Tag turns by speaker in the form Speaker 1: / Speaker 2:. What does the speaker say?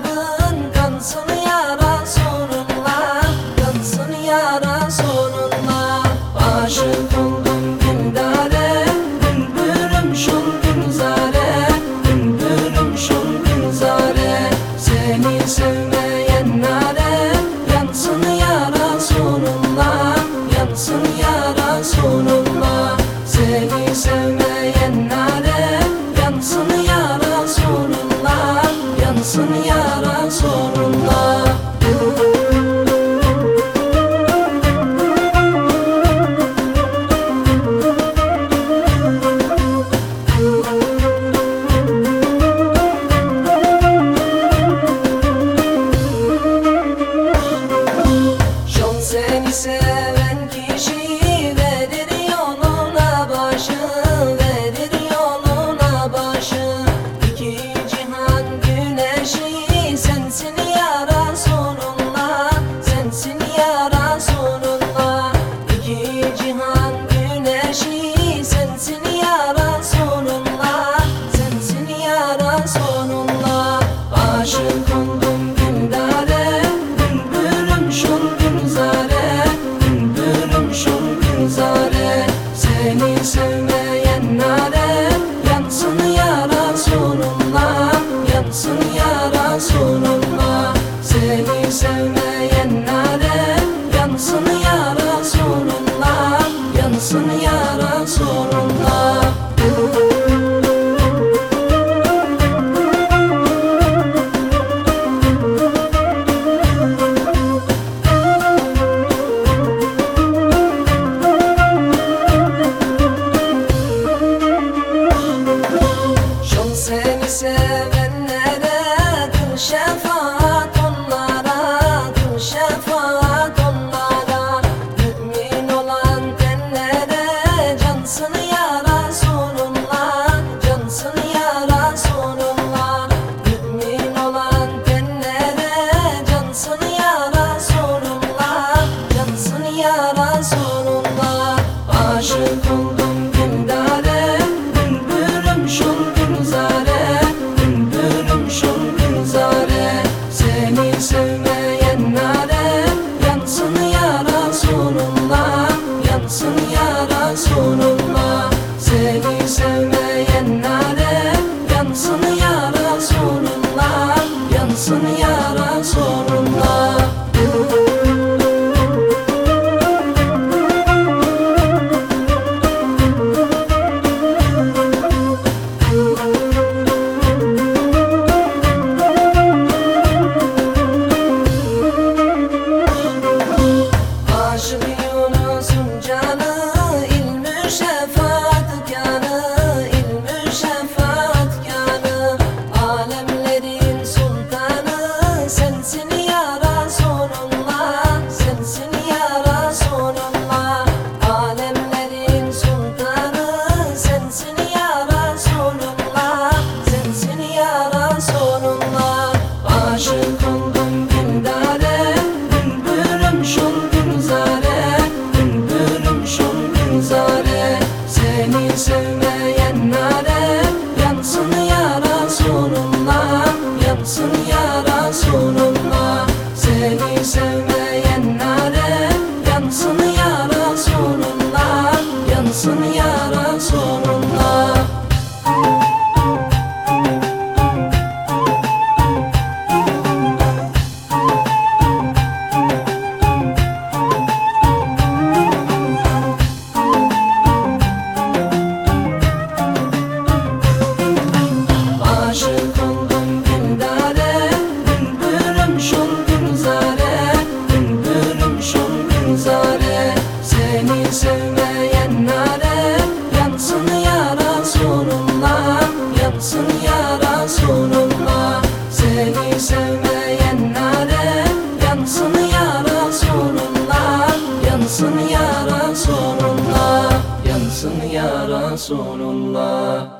Speaker 1: trouble. Sensin ya Resulallah Seni sevmek kondum dindarem Dümbürüm şol günzare Dümbürüm şol günzare Seni sevmeyen nare Yansın ya Resulullah Yansın ya Resulullah Seni sevmeyen nare Yansın ya Resulullah Yansın ya Resulullah olsun ya Resul Resulullah.